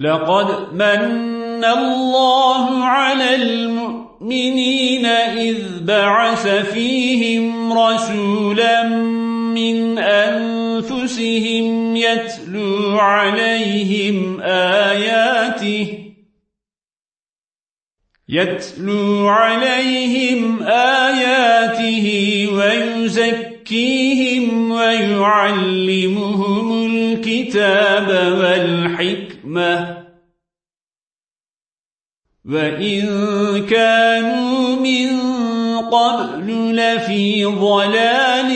لقد من الله على المؤمنين إذ بعث فيهم رسولا من أنفسهم يتلو عليهم آياته يتلو عليهم آياته ويزكيهم ويعلمهم الكتاب والحكمة وإن كانوا من قبل لفي ضلال